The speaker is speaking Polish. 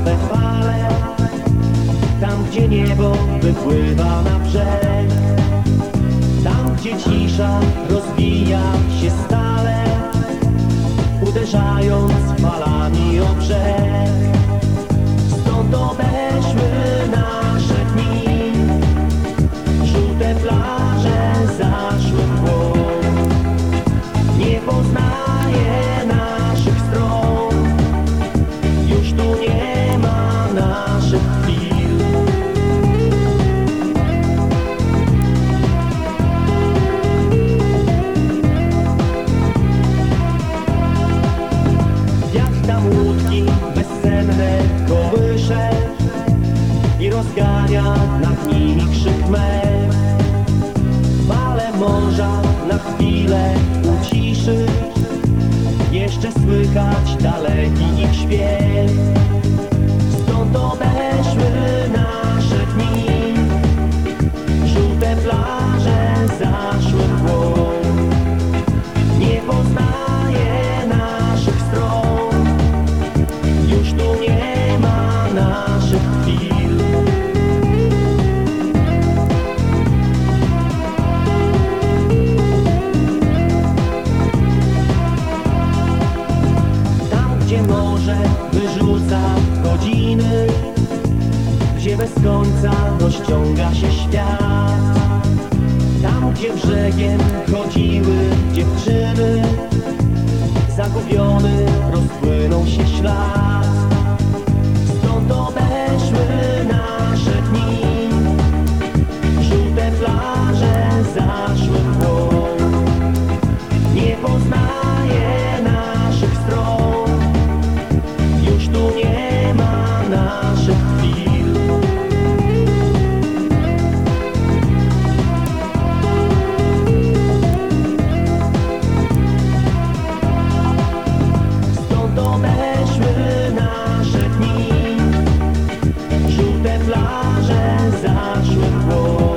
swe fale. Tam, gdzie niebo wypływa na brzeg Tam, gdzie cisza rozwija się stale Uderzając falami o brzeg. Stąd odeszły nasze dni. Żółte plaże zaszły w Nie poznaję Jak tam łódki bezsenne kołysze I rozgania nad nimi krzyk mew Fale morza na chwilę uciszy Jeszcze słychać daleki ich śpiew gdzie morze wyrzuca godziny Gdzie bez końca rozciąga się świat. Tam, gdzie brzegiem chodziły dziewczyny Zagubiony rozpłynął się ślad plaże zaszły płot.